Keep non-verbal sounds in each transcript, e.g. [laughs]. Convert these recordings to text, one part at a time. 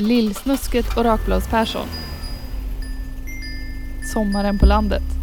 Lillsnusket och Rakblads-Persson. Sommaren på landet.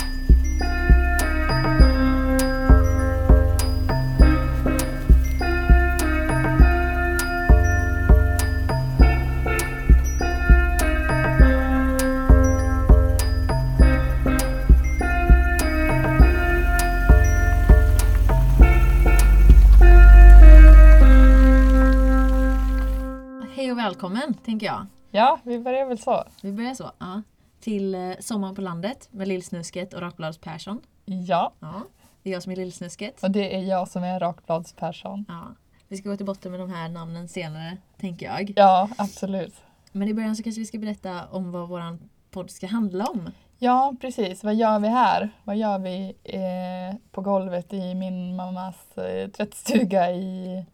Välkommen, tänker jag. Ja, vi börjar väl så. Vi börjar så. Ja. Till eh, Sommaren på landet med Lillsnusket och Rakblads Persson. Ja, Ja. Det är jag som är Lillsnusket. och det är jag som är Rakblads-Persson. Ja. Vi ska gå till botten med de här namnen senare, tänker jag. Ja, absolut. Men i början så kanske vi ska berätta om vad vår podd ska handla om. Ja, precis. Vad gör vi här? Vad gör vi eh, på golvet i min mammas eh, tvättstuga i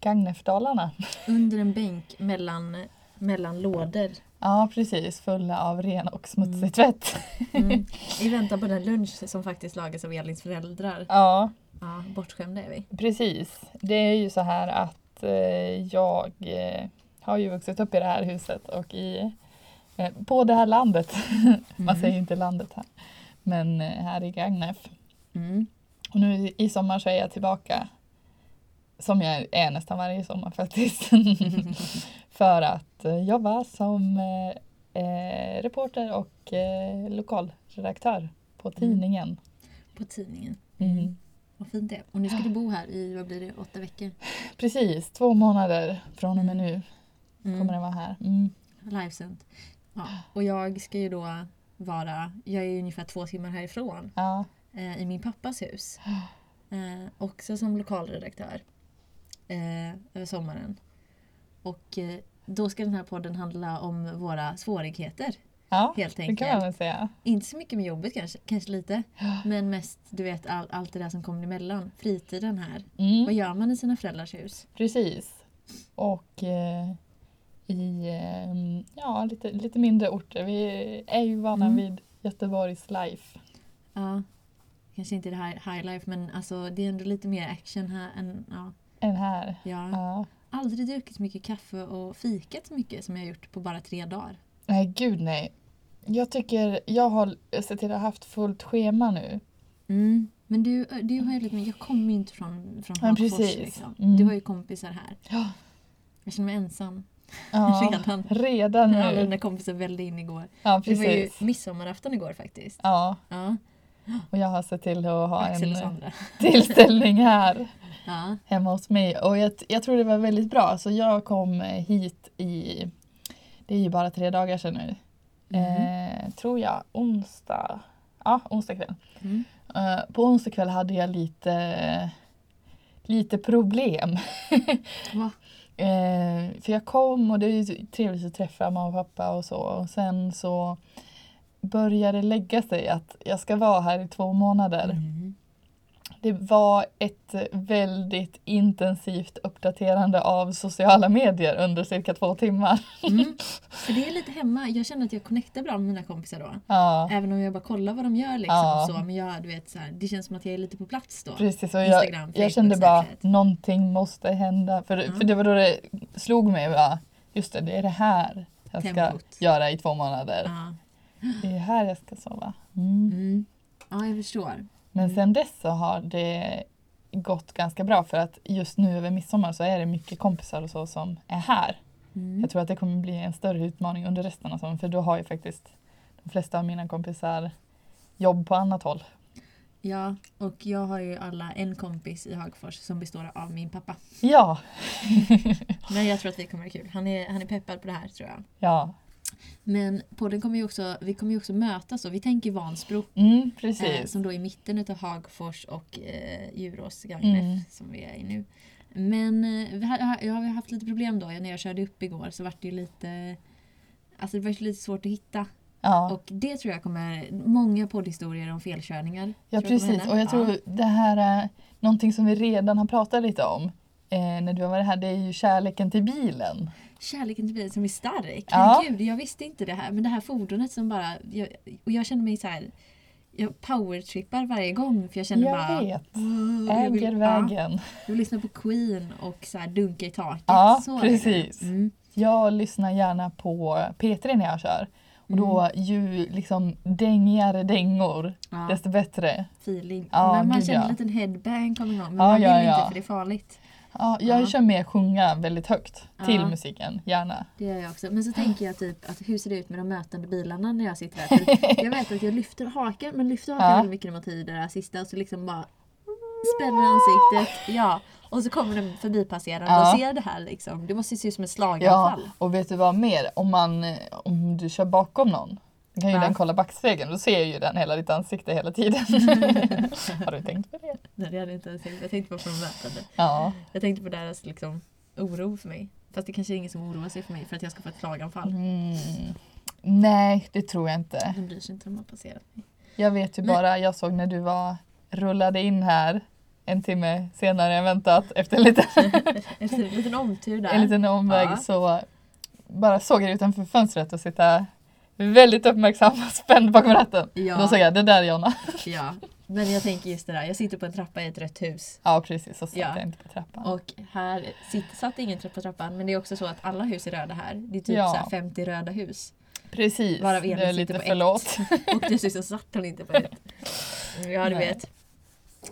Gagnefdalarna? Under en bänk mellan, mellan lådor. Ja, precis. Fulla av ren och smutsig tvätt. Mm. [laughs] I väntan på den lunch som faktiskt lagas av Elins föräldrar. Ja, Ja, bortskämda är vi. precis. Det är ju så här att eh, jag eh, har ju vuxit upp i det här huset och i, på det här landet. [laughs] Man Mm. säger inte landet här. Men eh, här i Gagnef. Mm. Och nu i sommar så är jag tillbaka. Som jag är nästan varje sommar faktiskt. [laughs] För att eh, jobba som eh, eh, reporter och eh, lokalredaktör på tidningen. På tidningen. Mm. Vad fint det är. Och nu ska du bo här i, vad blir det, åtta veckor? Precis, två månader från och med nu Mm. kommer den vara här. Mm. Ja. Och jag ska ju då vara, jag är ungefär två timmar härifrån Ja. eh, i min pappas hus. [gasps] Eh, också som lokalredaktör eh, över sommaren. Och eh, då ska den här podden handla om våra svårigheter. ja, Helt det enkelt. kan man säga. Inte så mycket med jobbet kanske, kanske lite. [gasps] Men mest du vet all, allt det där som kommer emellan. Fritiden här. Vad Mm. gör man i sina föräldrars hus? Precis. Och eh, i eh, ja, lite, lite mindre orter. Vi är ju vana Mm. vid Göteborgs life. Ja, kanske inte det här high life men alltså det är ändå lite mer action här än ja. än här. Ja. Ja. Aldrig druckit så mycket kaffe och fikat så mycket som jag har gjort på bara tre dagar. Nej, gud nej. Jag tycker jag har sett till att ha haft fullt schema nu. Mm. Men du, du har ju lite jag kommer ju inte från, från Hagfors liksom. Mm. Du har ju kompisar här. Ja. Jag känner mig ensam. Ja, [laughs] Redan. redan Alla nu. dina kompisar vällde in igår. Ja, Det var ju precis. midsommarafton igår faktiskt. Ja, Ja, och jag har sett till att ha Axel en [laughs] tillställning här [laughs] Ja. hemma hos mig. Och jag, jag tror det var väldigt bra. Så jag kom hit i, det är ju bara tre dagar sedan nu. Mm. Eh, tror jag onsdag, ja onsdag kväll. Mm. Eh, på onsdag kväll hade jag lite, lite problem. Va? Eh, för jag kom och det är ju trevligt att träffa mamma och pappa och så. Och sen så började det lägga sig att jag ska vara här i två månader. Mm. Det var ett väldigt intensivt uppdaterande av sociala medier under cirka två timmar. Mm. [laughs] För det är lite hemma, jag känner att jag connectar bra med mina kompisar då. Ja, Även om jag bara kollar vad de gör liksom. Ja. Så, men jag, du vet, så här, det känns som att jag är lite på plats då. precis. Och jag, Instagram, jag kände bara Snapchat. någonting måste hända. För, Ja. för det var då det slog mig. Bara, just det, det är det här jag ska Tempot. göra i två månader. Ja. Det är här jag ska sova. Mm. Mm. ja, jag förstår. Men sen dess så har det gått ganska bra för att just nu över midsommar så är det mycket kompisar och så som är här. Mm. Jag tror att det kommer bli en större utmaning under resten av sommaren för då har ju faktiskt de flesta av mina kompisar jobb på annat håll. Ja, och jag har ju alla en kompis i Hagfors som består av min pappa. Ja, Men jag tror att vi kommer ha kul. Han är, han är peppad på det här tror jag. ja, Men podden kommer ju också, vi kommer ju också mötas då. Vi tänker Vansbro. mm, Eh, som då är i mitten av Hagfors och eh, Djurås, Gagnef, Mm. som vi är i nu. Men eh, vi har, jag har haft lite problem då. När jag körde upp igår så var det lite... Alltså det var lite svårt att hitta. Ja, Och det tror jag kommer... Många poddhistorier om felkörningar. ja precis. Och jag tror det här är någonting som vi redan har pratat lite om eh, när du har varit här. Det är ju kärleken till bilen. Kärleken till bilen som är stark. Ja. Herregud, jag visste inte det här. Men det här fordonet som bara... Jag, och jag känner mig så här... Jag powertrippar varje gång för jag känner Jag bara... vet. "Åh, jag vill- Äger ja. vägen. Jag vill lyssna på Queen och så här dunka i taket. Ja, så precis. Mm. Jag lyssnar gärna på P3 när jag kör. Och då ju liksom dängigare dängor, Ja, desto bättre. feeling. Ja, men man gud, känner ja. en liten headbang komma igång. Men Ja, man vill ja, inte för det är farligt. Ja, jag Ja. kör med sjunga väldigt högt till Ja. musiken, gärna. Det gör jag också. Men så tänker jag typ att hur ser det ut med de mötande bilarna när jag sitter där? För jag vet att jag lyfter haken, men lyfter haken Ja. väldigt mycket när man i det där sista och så liksom bara spänner ansiktet. Ja. Och så kommer den förbipasserande Ja. och ser det här liksom. Det måste se ut som ett Ja, slaganfall. och vet du vad mer? Om, man, om du kör bakom någon, då kan ju Ja. den kolla backspegeln, då ser ju den hela ditt ansikte hela tiden. [laughs] Har du tänkt på det? Nej, det hade jag inte ens tänkt. Jag tänkte bara på de mötande. Ja. Jag tänkte på deras liksom, oro för mig. Fast det kanske är ingen som oroar sig för mig för att jag ska få ett slaganfall. Mm. Nej, det tror jag inte. De bryr sig inte om att passerat mig. Jag vet ju Men- bara, jag såg när du var rullade in här en timme senare än väntat efter en liten, Efter [laughs] en liten omtur där. en liten omväg Ja. så bara såg jag utanför fönstret och sitta väldigt uppmärksam och spänd bakom ratten. Ja. Då såg jag, det där är Jonna. Ja, [laughs] men jag tänker just det där. Jag sitter på en trappa i ett rött hus. Ja precis, så satt Ja. jag inte på trappan. Och här sitt, satt ingen på trappan. Men det är också så att alla hus är röda här. Det är typ Ja. så här 50 röda hus. Precis, Varav det är sitter lite ett. förlåt. [laughs] Och dessutom satt hon inte på ett. [laughs] Ja, du Nej. vet.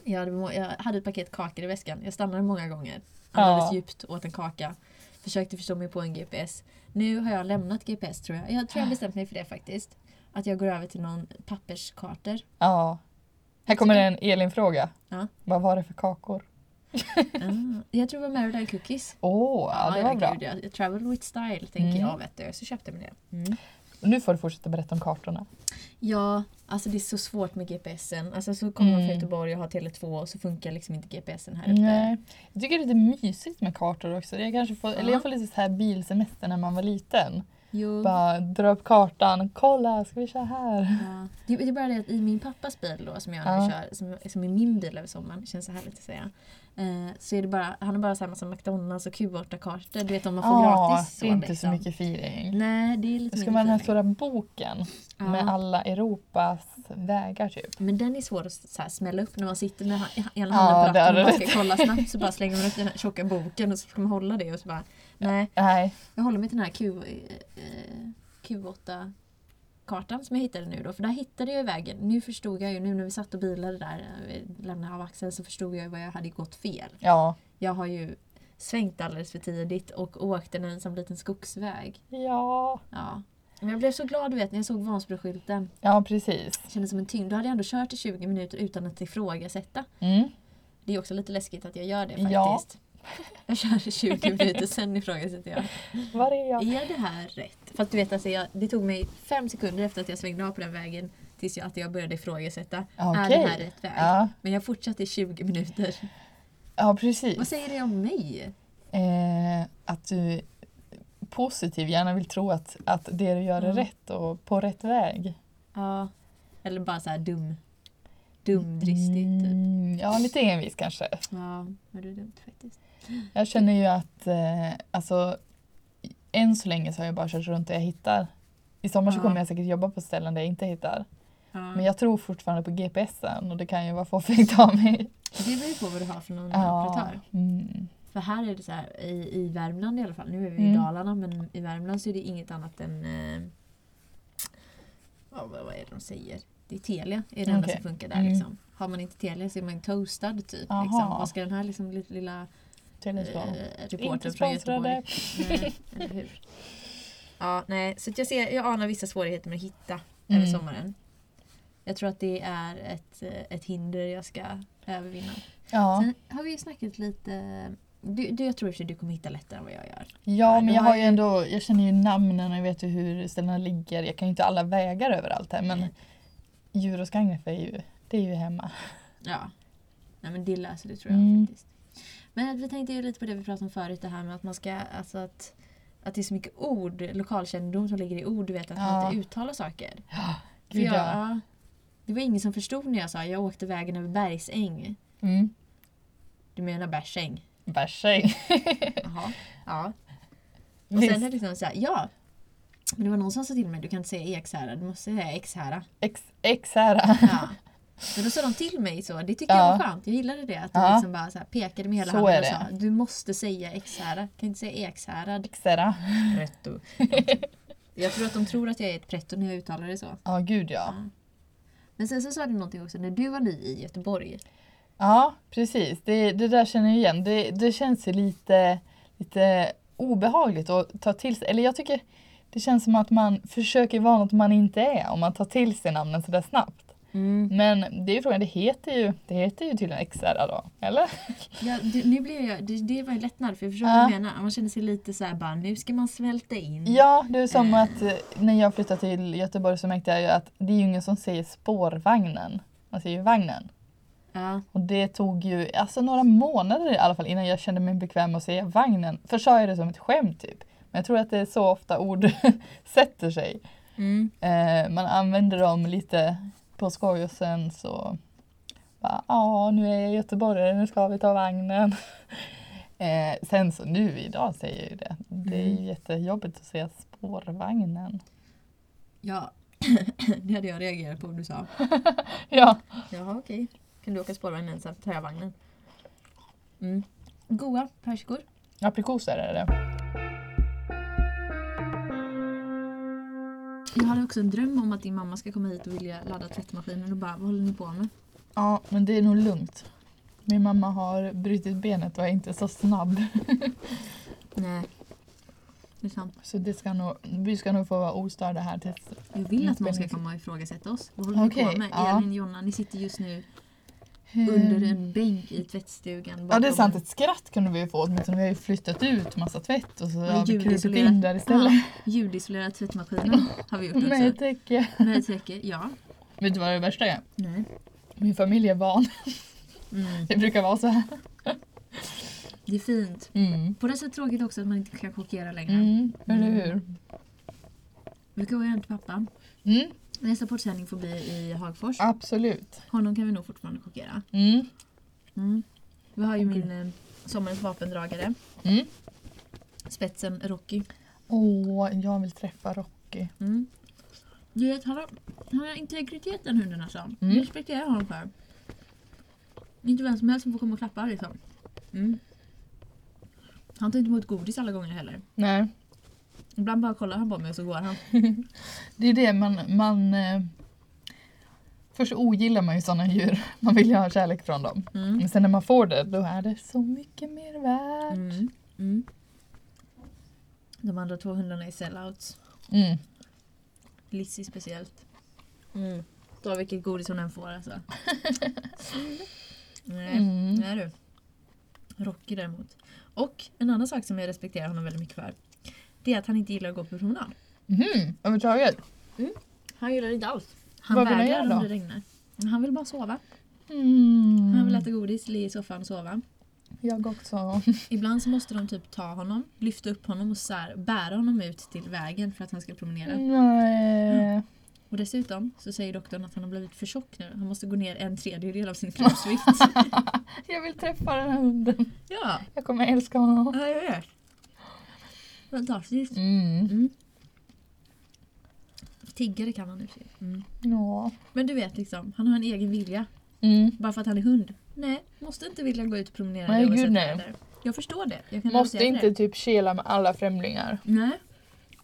Jag hade, jag hade ett paket kakor i väskan. Jag stannade många gånger. Ja. Andades djupt, åt en kaka. Försökte förstå mig på en GPS. Nu har jag lämnat GPS tror jag. Jag tror jag bestämt mig för det faktiskt. Att jag går över till någon papperskartor. Ja. Här kommer en Elin-fråga. Ja. Vad var det för kakor? [laughs] Ah, jag tror det var Maryland Cookies. Åh, ja, det var bra. Gud, ja. Travel with style tänker Mm. jag vet du. Så köpte jag mig det. Och nu får du fortsätta berätta om kartorna. Ja, alltså det är så svårt med GPSen. Alltså så kommer man Mm. från Göteborg och har Tele2 och så funkar liksom inte GPSen här uppe. Nej. Jag tycker det är lite mysigt med kartor också. Jag, kanske får, eller Ja. jag får lite så här bilsemester när man var liten. Jo. Bara dra upp kartan, kolla ska vi köra här? Ja. Det, det är bara det att i min pappas bil då som jag Ja. kör, som, som är min bil över sommaren, känns så härligt att säga. Eh, så är det bara, han har bara så här massa McDonalds och Q8-kartor. Du vet om man får Ja, gratis. det är så, inte så liksom. mycket feeling. Nej, det är lite ska mindre vara den här stora boken Ja. med alla Europas vägar typ. Men den är svår att så här, smälla upp när man sitter med ha- ena Ja, handen på det har ratten och bara ska kolla snabbt så bara [laughs] slänger man upp den här tjocka boken och så ska man hålla det och så bara nej. Nej, Jag håller mig till den här Q, eh, Q8 kartan som jag hittade nu då. För där hittade jag ju vägen. Nu förstod jag ju, nu när vi satt och bilade där, eh, lämnade av axeln, så förstod jag ju vad jag hade gått fel. ja. Jag har ju svängt alldeles för tidigt och åkt en ensam liten skogsväg. Ja, Ja. Men jag blev så glad du vet när jag såg Vansbroskylten. ja precis. Det kändes som en tyngd. Då hade jag ändå kört i 20 minuter utan att ifrågasätta. Mm. Det är också lite läskigt att jag gör det faktiskt. Ja. Jag kör i 20 minuter, sen ifrågasätter jag. Var är jag? Är det här rätt? Fast du vet, alltså jag, det tog mig fem sekunder efter att jag svängde av på den vägen tills jag, att jag började ifrågasätta. Är det här rätt väg? Ja, Men jag fortsatte i 20 minuter. ja precis. Vad säger det om mig? Eh, att du positiv gärna vill tro att, att det du gör är Ja. rätt och på rätt väg. Ja. Eller bara så här dum. Dumdristigt typ. Mm, ja, lite envis kanske. Ja, men det är dumt faktiskt. Jag känner ju att eh, alltså, än så länge så har jag bara kört runt där jag hittar. I sommar så kommer jag säkert jobba på ställen där jag inte hittar. Men jag tror fortfarande på GPSen och det kan ju vara fåfängt av mig. Det beror ju på vad du har för någon Ja. operatör. Mm. För här är det så här, i, i Värmland i alla fall, nu är vi i Mm. Dalarna men i Värmland så är det inget annat än eh, vad, vad är det de säger? Det är Telia, är det enda Okej. som funkar där. Mm. Liksom. Har man inte Telia så är man toastad typ. Liksom. Vad ska den här liksom, li- lilla Telesplan. eh, Inte reportern från. Göteborg? [laughs] Nej, eller hur? Ja, nej, så att jag, ser, jag anar vissa svårigheter med att hitta Mm. över sommaren. Jag tror att det är ett, eh, ett hinder jag ska övervinna. Ja. Sen har vi ju snackat lite... Du, du, jag tror sig du kommer hitta lättare än vad jag gör. ja, men du jag har ju ändå, jag känner ju namnen och jag vet ju hur ställena ligger. Jag kan ju inte alla vägar överallt här men djur och är ju, det är ju hemma. Ja. Nej men det löser det tror jag Mm. faktiskt. Men vi tänkte ju lite på det vi pratade om förut, det här med att man ska... Alltså att, att det är så mycket ord, lokalkännedom som ligger i ord, du vet att man Ja. inte uttalar saker. Ja, gud jag, ja. ja, det var ingen som förstod när jag sa jag åkte vägen över Bergsäng. Mm. Du menar? Bärsäng. [laughs] Jaha. Ja. Och Visst. sen är det liksom såhär, ja. Men det var någon som sa till mig, du kan inte säga Ekshärad, du måste säga Ekshära. Ex, Exhära. Ja. [laughs] Men då sa de till mig så, det tycker Ja. jag var skönt. Jag gillade det. Att de Ja. liksom bara så här pekade med hela Så handen och det. sa du måste säga Ekshärad. Kan inte säga Ekshärad. Extra. Pretto. jag tror att de tror att jag är ett pretto när jag uttalar det så. Ja, gud ja. Men sen så sa du någonting också när du var ny i Göteborg. Ja, precis. Det, det där känner jag igen. Det, det känns ju lite, lite obehagligt att ta till sig. Eller jag tycker det känns som att man försöker vara något man inte är om man tar till sig namnen sådär snabbt. Men det är ju frågan, det heter ju, det heter ju tydligen extra då, eller? [laughs] Ja, det, nu blev jag, det, det var en lättnad för jag förstår Ja. vad du menar. Man känner sig lite så här bara nu ska man svälta in. Ja, det är som Eh. att eh, när jag flyttade till Göteborg så märkte jag ju att det är ju ingen som säger spårvagnen. Man säger ju vagnen. Ja. Och det tog ju alltså några månader i alla fall innan jag kände mig bekväm med att säga vagnen. Först sa jag det som ett skämt typ. Men jag tror att det är så ofta ord [laughs] sätter sig. Mm. Eh, man använder dem lite på skoj och sen så bara, ja nu är jag göteborgare, nu ska vi ta vagnen. [laughs] Eh, sen så nu idag säger jag ju det. Det är Mm. jättejobbigt att säga spårvagnen. ja. [clears throat] det hade jag reagerat på om du sa. [laughs] Ja. Jaha okej. Kan du åka spårvagnen sen tar jag vagnen. Mm. Goa persikor. Aprikoser är det. Jag hade också en dröm om att din mamma ska komma hit och vilja ladda tvättmaskinen och bara vad håller ni på med? Ja, men det är nog lugnt. Min mamma har brutit benet och är inte så snabb. [laughs] Nej. Det är sant. Så det ska nog, vi ska nog få vara ostörda här tills... Jag vill att någon ska komma och ifrågasätta oss. Vad håller ni på med? ja. Elin, Jonna, ni sitter just nu under en bänk i tvättstugan. Ja det är sant, ett skratt kunde vi ju få åtminstone. Vi har ju flyttat ut massa tvätt och så har vi krupit in där istället. Ja, ljudisolerad tvättmaskinen har vi gjort [laughs] också. Med täcke. Med täcke, ja. Vet du vad det värsta är? Nej. Min familj är van. Mm. Det brukar vara så här. Det är fint. Mm. På det sättet tråkigt också att man inte kan kopiera längre. Mm, eller hur? Vi kan gå hem till pappa. Mm, Nästa poddsändning får bli i Hagfors. absolut. Honom kan vi nog fortfarande kopiera. Mm. Mm. Vi har ju min eh, sommarens vapendragare. Mm. Spetsen Rocky. Åh, jag vill träffa Rocky. Mm. Du vet, han har, han har integritet den hunden alltså. Mm. Jag respekterar honom för. Inte vem som helst som får komma och klappa liksom. Mm. Han tar inte emot godis alla gånger heller. Nej, Ibland bara kollar han på mig och så går han. [laughs] det är det man... man eh, först ogillar man ju sådana djur. Man vill ju ha kärlek från dem. Mm. Men sen när man får det, då är det så mycket mer värt. Mm. Mm. De andra två hundarna är sellouts. Mm. Lizzie speciellt. Mm. Ta vilket godis hon än får alltså. [laughs] Nej, Mm. nej du. Rocky däremot. Och en annan sak som jag respekterar honom väldigt mycket för. Det är att han inte gillar att gå på promenad. Mhm, överhuvudtaget. Han gillar det inte alls. Han Vad vill han vägrar göra om då? det regnar. Han vill bara sova. Mm. Han vill äta godis, ligga i soffan och sova. Jag också. [laughs] Ibland så måste de typ ta honom, lyfta upp honom och så här, bära honom ut till vägen för att han ska promenera. Nej. Och dessutom så säger doktorn att han har blivit för tjock nu. Han måste gå ner en tredjedel av sin kroppsvikt. [laughs] Jag vill träffa den här hunden. ja, Jag kommer älska honom. ja, jag vet. Fantastiskt. Mm. Mm. Tiggare kan han nu se. Mm. Ja. Men du vet liksom, han har en egen vilja. Mm. Bara för att han är hund. Nej, måste inte vilja gå ut och promenera Nej, gud, nej. väder. Jag förstår det. Jag Måste inte typ kela med alla främlingar. det. Nej,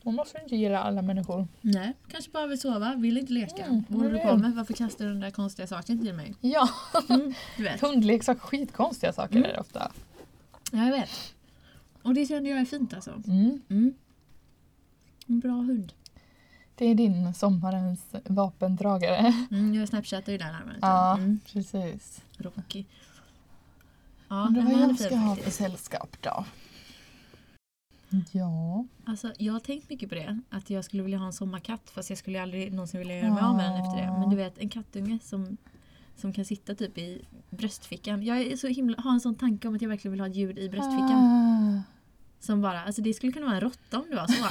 Man måste inte gilla alla människor. nej. Kanske bara vill sova, vill inte leka. Mm, Vad håller du på med? Varför kastar du den där konstiga saken till mig? Ja, Mm, du vet. [laughs] hundleksak, skitkonstiga saker Mm. är det ofta. Ja, jag vet. Och det känner jag är fint alltså. Mm. Mm. En bra hund. Det är din sommarens vapendragare. Mm, jag snapchattar ju den här. Ja, Mm, precis. Rocky. Ja, Undrar vad jag ska ha för sällskap då? Ja. Alltså, jag har tänkt mycket på det. Att jag skulle vilja ha en sommarkatt fast jag skulle aldrig någonsin vilja göra mig av med den efter det. Men du vet en kattunge som, som kan sitta typ i bröstfickan. Jag är så himla, har en sån tanke om att jag verkligen vill ha ett djur i bröstfickan. Ah. Som bara, alltså det skulle kunna vara en råtta om det var så.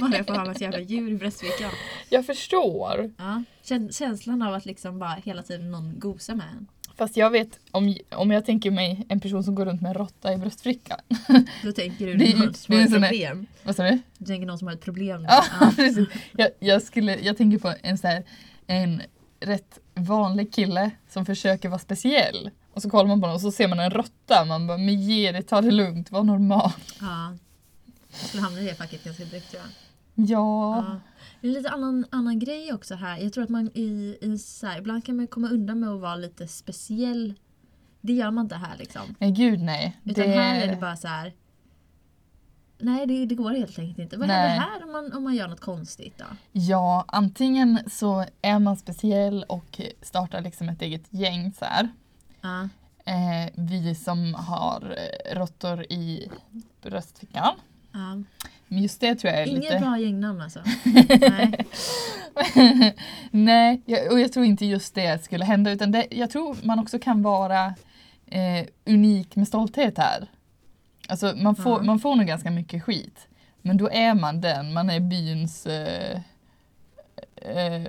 [laughs] bara jag får ha något jävla djur i bröstfickan. Jag förstår. Ja. Kän- Känslan av att liksom bara hela tiden någon gosar med en. Fast jag vet, om, om jag tänker mig en person som går runt med en råtta i bröstfickan. [laughs] Då tänker du Det någon som har ett problem. Vad sa du? Du tänker någon som har ett problem. Ja, Ja. [laughs] Jag, jag, skulle, jag tänker på en så här, en rätt vanlig kille som försöker vara speciell. Och så kollar man på honom och så ser man en råtta. Man bara, men ge det, ta det lugnt, var normal. Ja. Jag skulle hamna i det facket ganska direkt tror jag. Ja. Ja. Det är lite annan, annan grej också här. Jag tror att man i, i så här, ibland kan man komma undan med att vara lite speciell. Det gör man inte här liksom. Nej gud nej. Utan här är det bara så här. Nej det, det går helt enkelt inte. Vad händer här om man, om man gör något konstigt då? Ja, antingen så är man speciell och startar liksom ett eget gäng så här. Ja. Eh, vi som har eh, råttor i bröstfickan. Ja. Men just det tror jag är Inget lite... bra gängnamn alltså. [laughs] Nej. [laughs] Nej, och jag tror inte just det skulle hända utan det, jag tror man också kan vara eh, unik med stolthet här. Alltså man får, Ja. man får nog ganska mycket skit. Men då är man den, man är byns eh, eh,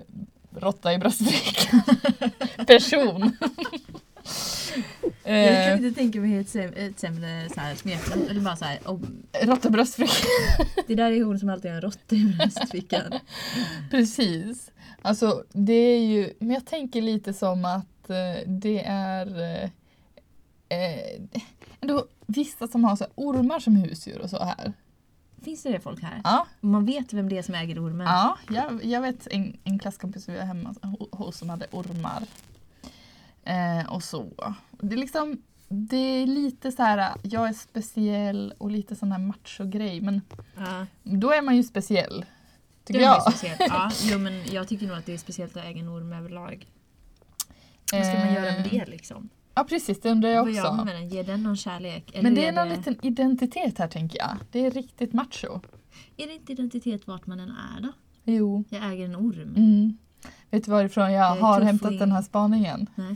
råtta i bröstfickan. [laughs] Person. Jag kan eh, inte tänka mig ett, säm- ett sämre så här, smeknamn. Eller bara så här, oh, råtta i bröstfickan. det där är hon som alltid har en råtta i bröstfickan. [laughs] Precis. Alltså det är ju, men jag tänker lite som att eh, det är eh, eh, ändå vissa som har så här ormar som husdjur och så här. Finns det det folk här? Ja, Man vet vem det är som äger ormen. ja jag, jag vet en, en klasskompis vi var hemma ho- hos som hade ormar. Eh, och så. Det är liksom, det är lite så här, jag är speciell och lite sån här macho-grej men Ja. då är man ju speciell. Tycker jag. speciellt. Ja, [laughs] jo, men jag tycker nog att det är speciellt att äga en orm överlag. Vad ska man göra med Eh, det liksom? Ja precis, det undrar jag Vad gör man också. med den? Ger den någon kärlek? Eller Men det är någon liten identitet här tänker jag. Det är riktigt macho. Är det inte identitet vart man än är då? Jo. Jag äger en orm. Mm. Vet du varifrån jag Det är har hämtat den här spaningen? Nej.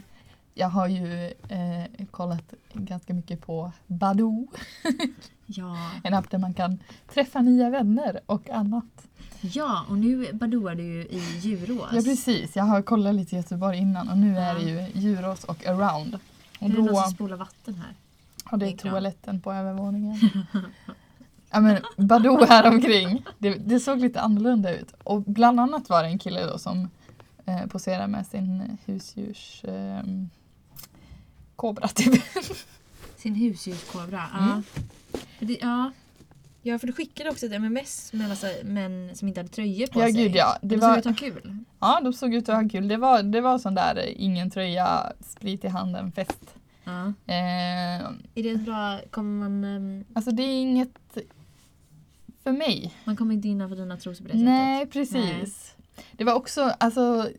Jag har ju eh, kollat ganska mycket på Badoo. [laughs] Ja. En app där man kan träffa nya vänner och annat. ja, och nu badooar du ju i Djurås. Ja precis, jag har kollat lite i Göteborg innan och nu är Ja. det ju Djurås och around. Och Är det någon som spolar vatten här? har det jag. toaletten på övervåningen. [laughs] Ja men Badoo här omkring. Det, det såg lite annorlunda ut. Och bland annat var det en kille då som eh, poserade med sin husdjurs eh, kobra typ. Sin husdjurskobra. Mm. Ja. Det, ja. Ja, för du skickade också ett MMS med massa män som inte hade tröjor på Ja, sig. gud, ja. Det Det var- såg ut att ha kul. Ja, de såg ut att ha kul. Det var, det var sån där eh, ingen tröja, sprit i handen fest. Ja. Eh, Är det bra... Kommer man... ehm, alltså det är inget för mig. Man kommer inte innanför dina trosor på det sättet? Nej, precis. Det var också alltså,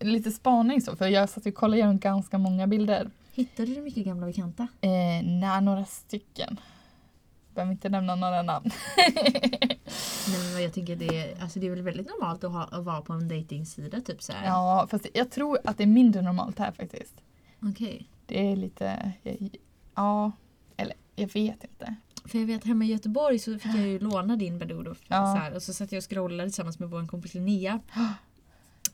lite spaning så, för jag satt och kollade igenom ganska många bilder. Hittade du mycket gamla bekanta? Eh, nej, några stycken. Behöver inte nämna några namn. [laughs] Nej, men jag tänker det är, alltså det är väl väldigt normalt att, ha, att vara på en dejtingsida typ så här. Ja, fast jag tror att det är mindre normalt här faktiskt. Okej. Det är lite, ja, eller jag vet inte. För jag vet hemma i Göteborg så fick jag ju [gasps] låna din Badoo Ja. så här, och så satt jag och scrollade tillsammans med vår kompis Linnea. [gasps]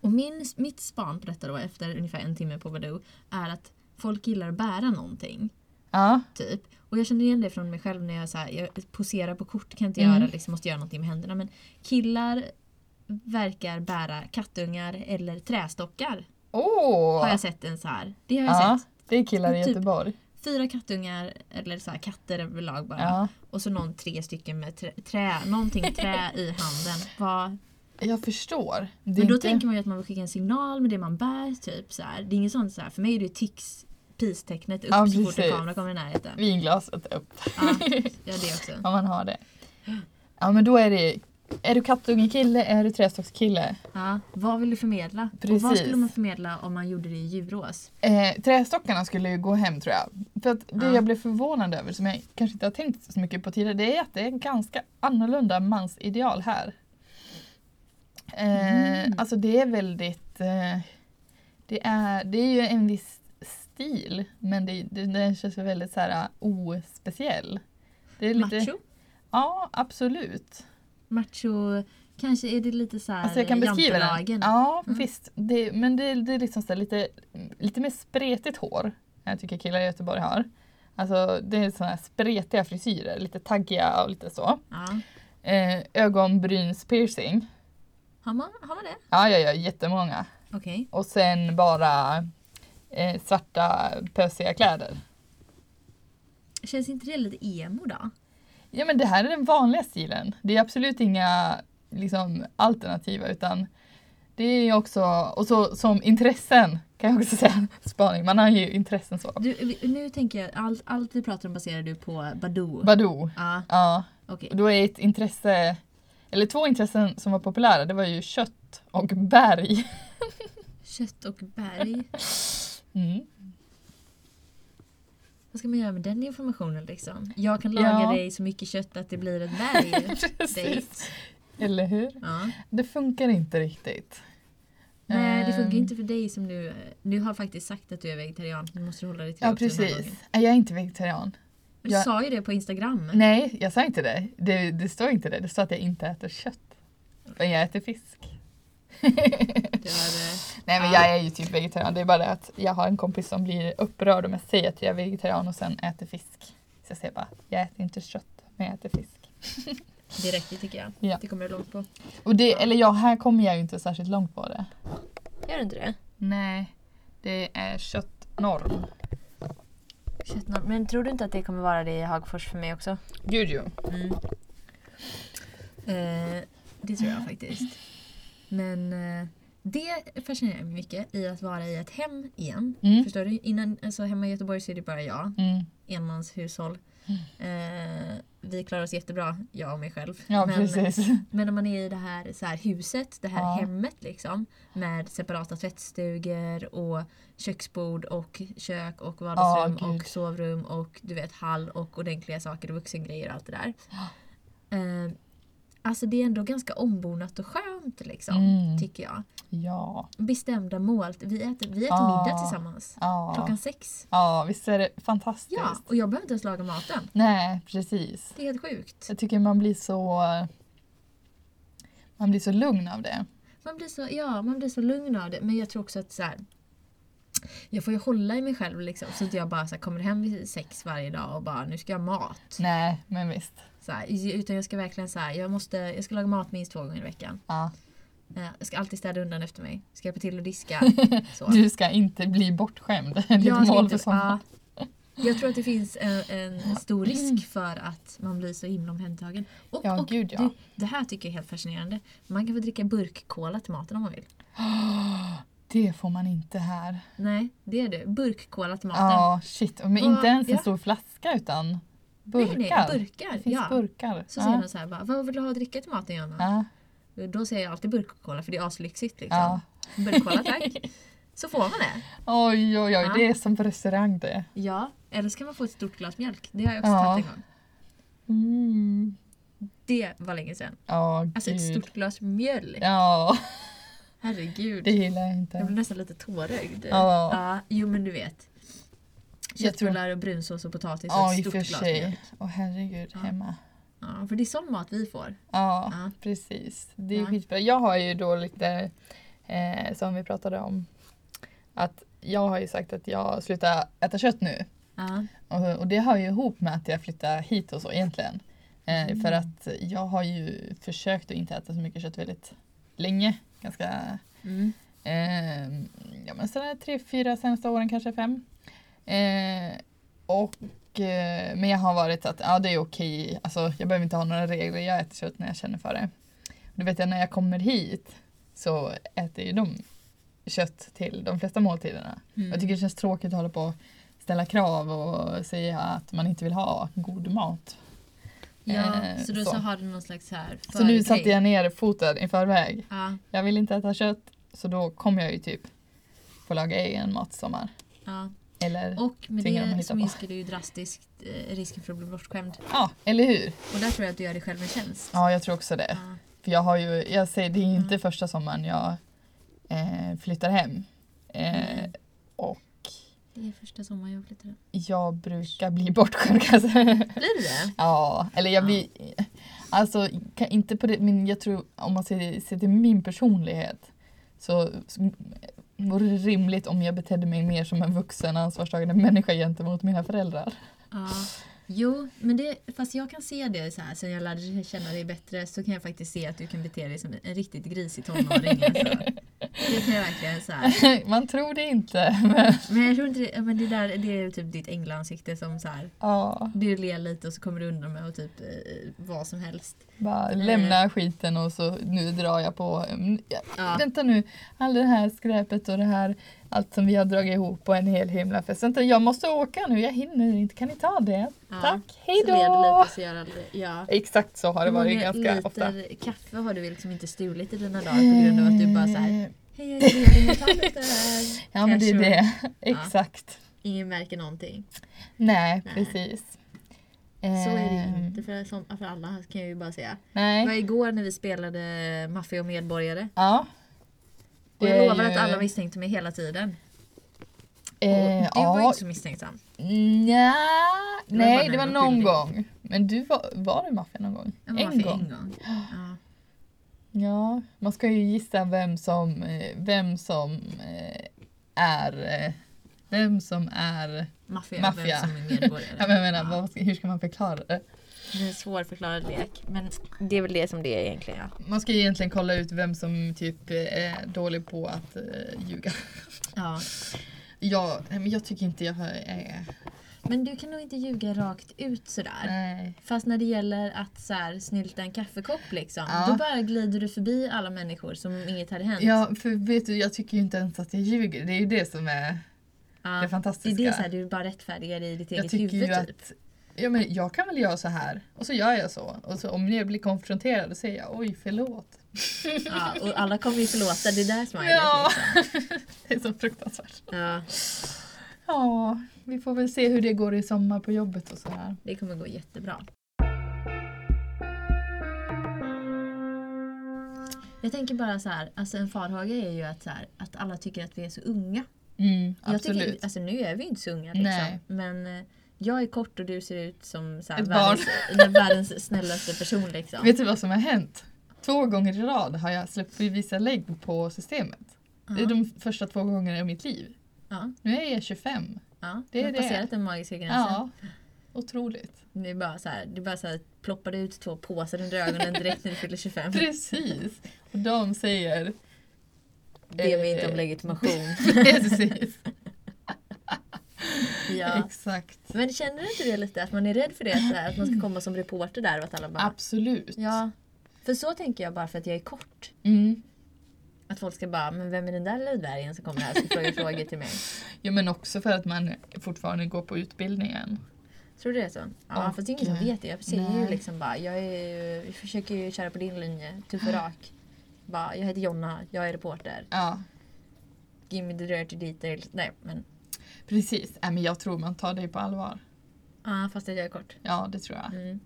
Och min, mitt span på detta då efter ungefär en timme på Badoo är att folk gillar att bära någonting. Ja, Typ. Och jag känner igen det från mig själv när jag, så här, jag poserar på kort, kan inte Mm. göra, liksom, måste göra någonting med händerna. Men killar verkar bära kattungar eller trästockar. åh! Har jag sett en så här. Det har jag ja, sett. det är killar i Typ. Göteborg. Fyra kattungar eller så här, katter överlag bara. Ja, Och så någon tre stycken med trä, trä någonting trä i handen. [laughs] Vad- jag förstår. Men då inte- tänker man ju att man vill skicka en signal med det man bär. Typ, så här. Det är inget sånt så här. För mig är det tics peace-tecknet upp Ja, så fort en precis. kamera kommer i närheten. Vinglaset upp. Ja, ja det också. [laughs] Om man har det. Ja men då är det, är du kattungekille, är du trästockskille? Ja, vad vill du förmedla? Och vad Precis. skulle man förmedla om man gjorde det i Djurås? Eh, trästockarna skulle ju gå hem tror jag. För att det Ja. jag blev förvånad över, som jag kanske inte har tänkt så mycket på tidigare, det är att det är ganska annorlunda mansideal här. Eh, Mm. Alltså det är väldigt, eh, det, är, det är ju en viss stil, men det, det, den känns väldigt så här ospeciell. Det är lite, Macho? Ja, absolut. Macho, kanske är det lite så här Alltså jag kan beskriva den. Ja, Mm. visst. Det, men det, det är liksom så lite, lite mer spretigt hår. Jag tycker killar i Göteborg har. Alltså det är såna här spretiga frisyrer, lite taggiga och lite så. Ja. Eh, ögonbrynspiercing. Har, man, har man det? Ja, ja, ja, jättemånga. Okej. och sen bara eh, svarta pösiga kläder. Känns inte det lite emo då? Ja men det här är den vanliga stilen. Det är absolut inga liksom, alternativa utan det är också, och så som intressen kan jag också säga, [laughs] spaning, man har ju intressen så. Du, nu tänker jag, allt, allt vi pratar om baserar du på Badoo. Badoo, Ja, ja. okej. Och då är ett intresse, eller två intressen som var populära, det var ju kött och berg. [laughs] Kött och berg. [laughs] Mm. Vad ska man göra med den informationen liksom? Jag kan laga Ja. dig så mycket kött att det blir ett berg. [laughs] Eller hur? Ja. Det funkar inte riktigt. Nej, det funkar Ehm, inte för dig som nu... Du har faktiskt sagt att du är vegetarian. Nu måste du hålla dig till det Ja precis. Jag är inte vegetarian. Men Du Jag- sa ju det på Instagram. Nej, jag sa inte det. det. Det står inte det. Det står att jag inte äter kött. Men jag äter fisk. [laughs] Nej men Ja. jag är ju typ vegetarian. Det är bara det att jag har en kompis som blir upprörd om jag säger att jag är vegetarian och sen äter fisk. Så jag säger bara, jag äter inte kött men jag äter fisk. [laughs] det räcker tycker jag. Ja. Det kommer du långt på. Och det, eller ja, här kommer jag ju inte särskilt långt på det. Gör du inte det? Nej, det är köttnorm. Köttnorm. Men tror du inte att det kommer vara det i Hagfors för mig också? Gud ju. Mm. Eh, det tror jag faktiskt. Men eh, det fascinerar mig mycket i att vara i ett hem igen. Mm. Förstår du? Innan, alltså hemma i Göteborg så är det bara jag. Mm. Enmanshushåll. Eh, vi klarar oss jättebra, jag och mig själv. Ja men, precis. [laughs] men när man är i det här, så här huset, det här Ja. hemmet liksom. Med separata tvättstugor och köksbord och kök och vardagsrum gud. och sovrum och du vet hall och ordentliga saker och vuxengrejer och allt det där. Eh, alltså det är ändå ganska ombonat och skönt liksom. Mm. Tycker jag. Ja. Bestämda mål. Vi äter, vi äter Ja. middag tillsammans. Ja. Klockan sex. ja, visst är det fantastiskt? Ja, och jag behöver inte ens laga maten. Nej, precis. Det är helt sjukt. Jag tycker man blir så man blir så lugn av det. Man blir så, ja, man blir så lugn av det. Men jag tror också att så här, jag får ju hålla i mig själv liksom, så att jag bara så här, kommer hem vid sex varje dag och bara nu ska jag ha mat. Nej, men visst. Så här, utan jag ska verkligen så här, jag, måste, jag ska laga mat minst två gånger i veckan. Ja. Eh, Jag ska alltid städa undan efter mig. Ska hjälpa till att diska. [laughs] Du ska inte bli bortskämd. Ditt Jag mål inte- för sommaren. ja. Jag tror att det finns en, en stor [clears throat] risk för att man blir så himla omhändertagen. Och, Ja, och gud, ja. det, det här tycker jag är helt fascinerande. Man kan få dricka burkkola till maten om man vill. [gasps] Det får man inte här. Nej, det är det. Burkkola till maten. Ja, shit. Men inte ens en stor flaska utan burkar. Nej, nej, burkar. Det finns ja. burkar. Så säger de så här, bara, vad vill du ha att dricka till maten? Ja. Då säger jag alltid burkkola för det är aslyxigt. Liksom. Burkkola tack. [laughs] Så får man det. Oj, oj, oj. Ja. Det är som på restaurang det. Ja, eller så kan man få ett stort glas mjölk. Det har jag också Ja. tagit en gång. Mm. Det var länge sedan. Ja, Alltså ett stort glas mjölk. Ja, Herregud. det gillar jag Jag inte. blir nästan lite tårögd. Ja. ja. Jo men du vet. Jag tror- Köttbullar och brunsås och potatis och Ja, ett i och stort för glas sig. Åh herregud, Ja. hemma. Ja, för det är sån mat vi får. Ja, Ja. precis. Det är Ja. skitbra. Jag har ju då lite, eh, som vi pratade om, att jag har ju sagt att jag slutar äta kött nu. Ja. Och, och det hör ju ihop med att jag flyttade hit och så egentligen. Eh, Mm. För att jag har ju försökt att inte äta så mycket kött väldigt länge. Ganska, Mm. eh, ja men sådär tre, fyra senaste åren, kanske fem. Eh, och, eh, men jag har varit så att ja, det är okej, alltså, jag behöver inte ha några regler, jag äter kött när jag känner för det. Och du vet jag när jag kommer hit så äter ju de kött till de flesta måltiderna. Mm. Jag tycker det känns tråkigt att hålla på och ställa krav och säga att man inte vill ha god mat. Ja, Eh, så då så. så har du någon slags här Så nu satte jag ner foten i förväg. Ja, Jag vill inte äta kött så då kommer jag ju typ få laga egen mat i sommar. ja. Eller, Och med det så minskar du ju drastiskt eh, risken för att bli bortskämd. ja, eller hur? Och där tror jag att du gör dig själv en tjänst. Ja, jag tror också det. Ja. För jag har ju, jag säger det är inte Mm. första sommaren jag eh, flyttar hem. Eh, Mm. och Det är första sommaren jag flyttar hem. jag brukar bli bortskämd. Blir du det? Ja, eller jag Ja. blir... Alltså, kan inte på det, men jag tror om man ser, ser till min personlighet så så vore det rimligt om jag betedde mig mer som en vuxen ansvarstagande människa gentemot mina föräldrar. Ja. Jo, men det, fast jag kan se det så här sen jag lärde känna dig bättre så kan jag faktiskt se att du kan bete dig som en riktigt grisig tonåring. Alltså. [laughs] Jag verkligen säga. [laughs] Man tror det inte. Men, Men jag tror inte det, men det där det är typ ditt änglaansikte som så här. ja, Du ler lite och så kommer du undan med och typ eh, vad som helst. bara lämna skiten och så nu drar jag på. mm, Ja, Ja. Vänta nu, allt det här skräpet och det här allt som vi har dragit ihop på en hel himlafest. Vänta, jag måste åka nu, jag hinner inte. Kan ni ta det? Ja. Tack, hej Så lite så ja. Exakt så har det Hur varit många ganska liter ofta. kaffe har du liksom inte stulit i dina dagar på grund av att du bara så här. Hej jag här. [laughs] Ja men det är det. Exakt. Ingen märker någonting. Nej, Nej. precis. Så är det Ehm, inte för, som, för alla kan jag ju bara säga. Det Nej. var igår när vi spelade Maffia och medborgare. Ja. Och Det jag lovar ju- att alla misstänkte mig hela tiden. Eh, du var ju ja, inte så misstänksam. Nja, nej det var någon skyldig. gång. Men du var, var du maffia någon gång? Jag var en gång? en gång. Ja. Ja, man ska ju gissa vem som, eh, vem som eh, är eh, vem som är... Maffia, Maffia. vem som är medborgare. [laughs] Ja, men jag menar, Ja. vad hur ska man förklara det? Det är en svårförklarad lek. Men det är väl det som det är egentligen ja. Man ska egentligen kolla ut vem som typ är dålig på att eh, ljuga. ja. Nej, men jag tycker inte jag är... Men du kan nog inte ljuga rakt ut sådär. Nej. Fast när det gäller att så här, snylta en kaffekopp liksom. Ja. Då bara glider du förbi alla människor som inget hade hänt. Ja, för vet du, jag tycker ju inte ens att jag ljuger. Det är ju det som är Ja. det Det fantastiska. är det så här, du bara rättfärdigar i ditt jag eget tycker huvud ju typ. att ja, men jag kan väl göra så här och så gör jag så. Och så om jag blir konfronterad då säger jag oj förlåt. [laughs] Ja, och alla kommer ju förlåta, det är där är Ja. liksom. [laughs] Det är så fruktansvärt. ja, Ja, vi får väl se hur det går i sommar på jobbet och så här. det kommer gå jättebra. Jag tänker bara så här, alltså en farhåga är ju att, så här, att alla tycker att vi är så unga. Mm, absolut. tycker, alltså nu är vi inte så unga liksom. Men eh, jag är kort och du ser ut som så här, Ett världens, världens snällaste person liksom. Vet du vad som har hänt? Två gånger i rad har jag släppt vissa lägg på systemet. Det är de första två gångerna i mitt liv. Ja, Nu är jag 25. ja. Det är har det. passerat den magiska gränsen. Ja, otroligt. Det är bara så här, det bara så här, ploppade ut två påsar under ögonen direkt när du fyller 25. [laughs] Precis. Och de säger Be mig inte Eh. om legitimation. [laughs] Precis. ja. Exakt. Men känner du inte det lite? Att man är rädd för det? Här, att man ska komma som reporter där och att alla bara... Absolut. Ja. För så tänker jag bara för att jag är kort. Mm. Att folk ska bara, men vem är den där lilla dvärgen som kommer här och ska fråga frågor till mig? [laughs] Ja men också för att man fortfarande går på utbildningen. Tror du det är så? Ja, Och, fast det är ingen som vet det. Jag säger ju liksom bara, jag, är, jag försöker ju köra på din linje, och [gasps] rak. Bara, jag heter Jonna, jag är reporter. Ja, Give me the dirty details. Nej, men precis. Äh, men jag tror man tar dig på allvar. ja, fast att jag är kort. Ja, det tror jag. Mm.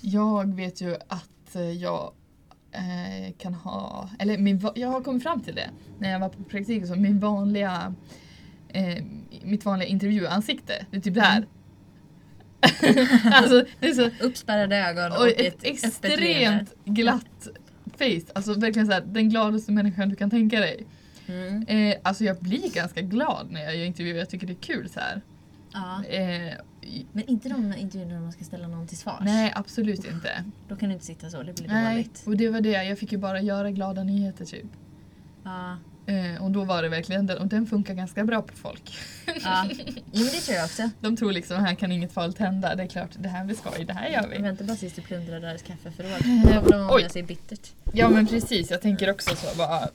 Jag vet ju att eh, jag eh, kan ha, eller min, jag har kommit fram till det när jag var på praktik, så min vanliga, eh, mitt vanliga intervjuansikte, det är typ det här. [laughs] alltså det är så, Uppspärrade ögon och, och ett, ett extremt glatt face, alltså verkligen så här, den gladaste människan du kan tänka dig. Mm. Eh, alltså jag blir ganska glad när jag gör intervjuer, jag tycker det är kul så här. Ja. Eh, Men inte de intervjuerna när man ska ställa någon till svars. nej, absolut inte. [laughs] Då kan du inte sitta så, det blir Nej, dåligt. och det var det, jag fick ju bara göra glada nyheter typ. Ja. Eh, och då var det verkligen den, och den funkar ganska bra på folk. Ja. Jo men det tror jag också. De tror liksom här kan inget farligt hända, det är klart det här blir skoj, det här gör vi. Vänta bara tills du plundrar deras kaffeförråd. [laughs] Oj. ångra sig bittert. Ja men precis, jag tänker också så bara,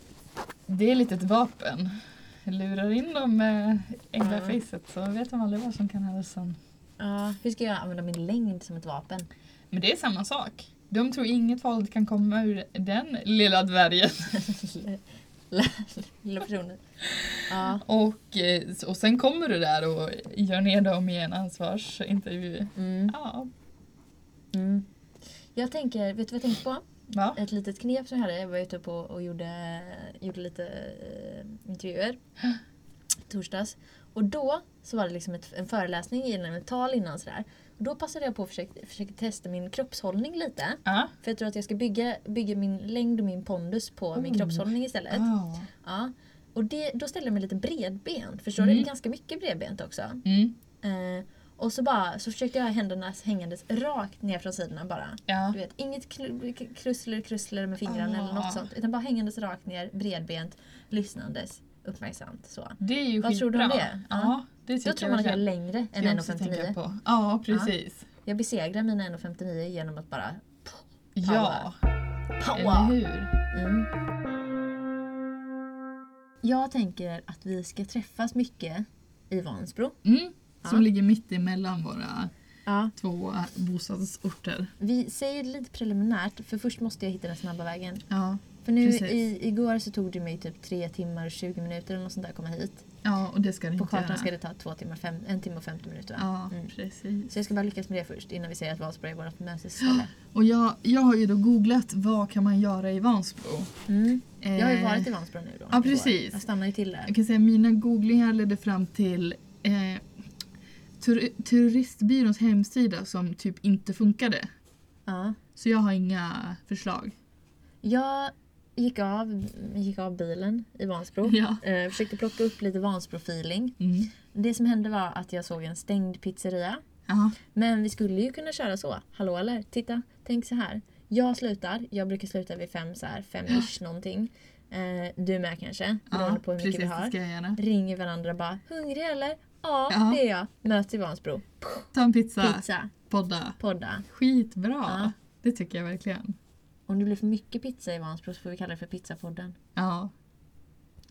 det är lite ett vapen. Lurar in dem med änglafacet så vet de aldrig vad som kan hända sen. Ja. Hur ska jag använda min längd som ett vapen? Men det är samma sak. De tror inget farligt kan komma ur den lilla dvärgen. [laughs] Lilla personen. Ja. Och, eh, och sen kommer du där och gör ner dem i en ansvarsintervju. Mm. Ja, Mm. Jag tänker, vet du vad jag tänkte på? Va? Ett litet knep som jag hade. Jag var ute på och gjorde, gjorde lite eh, intervjuer. [gasps] Torsdags. Och då så var det liksom ett, en föreläsning innan, ett tal innan sådär. Och då passade jag på att försöka, försöka testa min kroppshållning lite. Ja. För jag tror att jag ska bygga, bygga min längd och min pondus på min Oh. kroppshållning istället. Ah. Ja. Och det, då ställde jag mig lite bredbent. Förstår du? Mm. Ganska mycket bredbent också. Mm. Eh, Och så, bara, så försökte jag ha händerna hängandes rakt ner från sidorna bara. Ja. Du vet, inget krussler krussler med fingrarna Ah. eller något sånt. Utan bara hängandes rakt ner, bredbent, lyssnandes, uppmärksamt. Så. Det är ju Vad tror du om det? Ja, det tycker Då tror man att jag är längre än jag också 1,59. tänka på. Ja, precis. Jag besegrar mina 1,59 genom att bara Ja, eller power. hur? Mm. Jag tänker att vi ska träffas mycket i Vansbro. Mm. Som ligger mitt emellan våra Ja. två bostadsorter. Vi säger lite preliminärt, för först måste jag hitta den snabba vägen. Ja. För nu Precis. i, igår så tog det mig typ 3 timmar och 20 minuter eller något sånt där att komma hit. ja, och det ska det På inte kartan göra. ska det ta två timmar, fem, en timme och 50 minuter va? Ja, Mm. precis. Så jag ska bara lyckas med det först innan vi säger att Vansbro är vårt mötesställe. [gasps] Och jag, jag har ju då googlat vad kan man göra i Vansbro. Mm. Jag har ju Eh, varit i Vansbro nu då. ja, igår. precis. Jag stannar ju till där. Jag kan säga mina googlingar ledde fram till eh, tur, turistbyråns hemsida som typ inte funkade. Ja. Så jag har inga förslag. Jag gick av, gick av bilen i Vansbro. [laughs] Ja. Eh, försökte plocka upp lite Vansbro-feeling. Mm. Det som hände var att jag såg en stängd pizzeria. Ja. Men vi skulle ju kunna köra så. Hallå eller? Titta, tänk så här. Jag slutar, jag brukar sluta vid fem så här, fem-ish någonting. Eh, du med kanske, beroende ja, på hur mycket vi har. Ringer varandra bara, hungrig eller? Ja, Ja. det är jag. Möts i Vansbro. Ta en pizza, Pizza, podda. podda. Skitbra! Ja. Det tycker jag verkligen. Om det blir för mycket pizza i Vansbro så får vi kalla det för pizzapodden. Ja,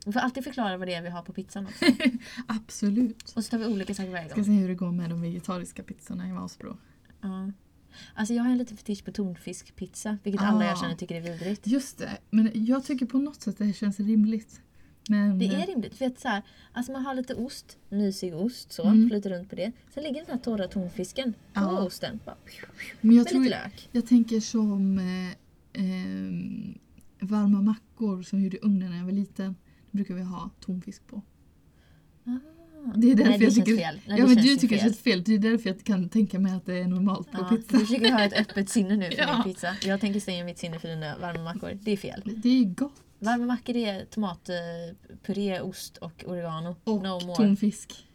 Vi får alltid förklara vad det är vi har på pizzan också. [laughs] absolut. Och så tar vi olika saker varje Ska gång. se hur det går med de vegetariska pizzorna i Vansbro. Ja. Alltså jag har en liten fetisch på tonfiskpizza, vilket alla jag Ah. känner tycker är vidrigt. Just det, men jag tycker på något sätt det här känns rimligt. Men, Det är rimligt. För att så här, alltså man har lite ost, mysig ost så, Mm. flyter runt på det. Sen ligger den här torra tonfisken på Ja. osten. Bara, men jag, med tror, lite lök. jag tänker som eh, ehm, varma mackor som vi gjorde i ugnen när jag var liten. Det brukar vi ha tonfisk på. Ah. Det är därför Nej, det jag tycker, fel. Nej, ja, men du tycker det känns fel. Det är därför jag kan tänka mig att det är normalt på Ja, pizza. du försöker ha ett öppet sinne nu för [laughs] Ja. min pizza. Jag tänker stänga mitt sinne för dina varma mackor. Det är fel. Det är gott. Varma mackor är tomatpuré, ost och oregano. Och no more. tonfisk.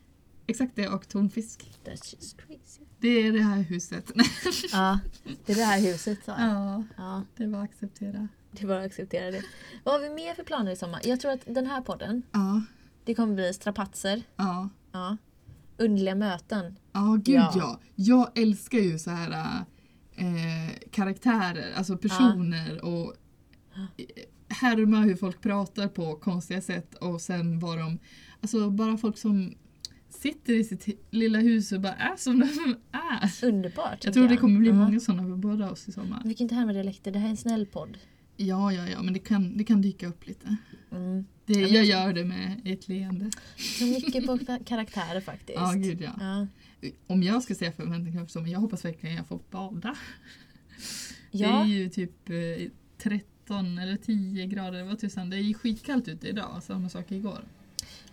Exakt det, och tonfisk. That's just crazy. Det är det här huset. [laughs] Ja, det är det här huset sa jag. ja, Ja, det var acceptera. det att acceptera det. Vad har vi mer för planer i sommar? Jag tror att den här podden, Ja, det kommer bli strapatser. ja. Ja. Underliga möten. Ja, gud Ja. ja. Jag älskar ju så här eh, karaktärer, alltså personer och härma hur folk pratar på konstiga sätt och sen var de, alltså bara folk som sitter i sitt lilla hus och bara är som de är. Underbart. Jag tror jag. det kommer bli uh -huh. många sådana för båda oss i sommar. Vi kan inte härma dialekter, det här är en snäll podd. Ja, ja, ja, men det kan, det kan dyka upp lite. Mm. Det, jag, jag gör det med ett leende. Så mycket på karaktärer faktiskt. Ja, gud ja. ja. Om jag ska säga förväntningar på sommaren, jag hoppas verkligen jag får bada. Ja. Det är ju typ eh, 30 15 eller 10 grader, vad tusan. Det är skitkallt ute idag, samma sak igår.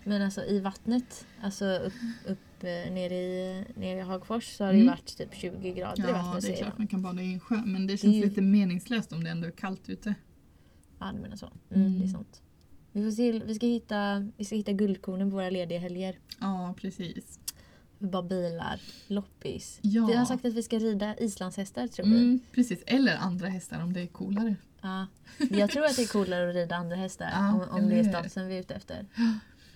Men alltså i vattnet, alltså upp, upp eh, nere, i, nere i Hagfors så har det ju mm. varit typ 20 grader ja, i vattnet. Ja, det är klart man kan bada i en sjö. Men det känns det ju... lite meningslöst om det ändå är kallt ute. Ja, du menar så. Alltså, mm, mm. Det är mm. sant. Vi, får se, vi, ska hitta, vi ska hitta guldkornen på våra lediga helger. Ja, precis. Bara bilar, loppis. Ja. Vi har sagt att vi ska rida islandshästar tror vi. Mm, precis. Eller andra hästar om det är coolare. Ja. Jag tror att det är coolare att rida andra hästar Ja, om, om det är statusen vi är ute efter.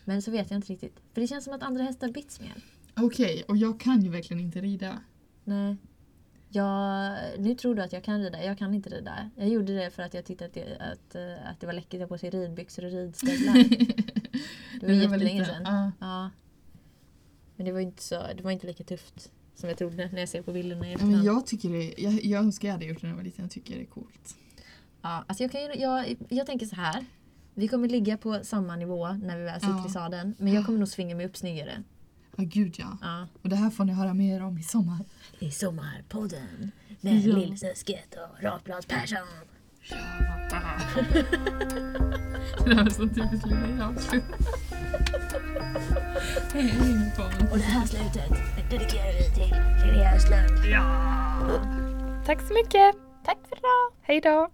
Men så vet jag inte riktigt. För det känns som att andra hästar bits mer. Okej, och jag kan ju verkligen inte rida. Nej. Jag, nu tror du att jag kan rida. Jag kan inte rida. Jag gjorde det för att jag tyckte att det, att, eh, att det var läckert att ha på sig ridbyxor och ridstövlar. [laughs] Det var jättelänge sedan. Ja. Ja. Men det var inte, så, det var inte lika tufft som jag trodde när jag ser på bilderna i men jag, tycker det, jag, jag önskar jag hade gjort det när jag var liten. Jag tycker det är coolt. Ja, alltså jag, kan jag, jag tänker så här. Vi kommer ligga på samma nivå när vi väl sitter Ja. i sadeln. Men jag kommer nog svinga mig upp snyggare. Ja, gud ja. Ja. Och det här får ni höra mer om i sommar. I Sommarpodden med Ja. Lillsösket och Rakblads Persson. [laughs] Det här är så typiskt lilla Och det här slutet dedikerar vi till Linnea Östlund. Ja! Tack så mycket! Tack för idag! Hej då!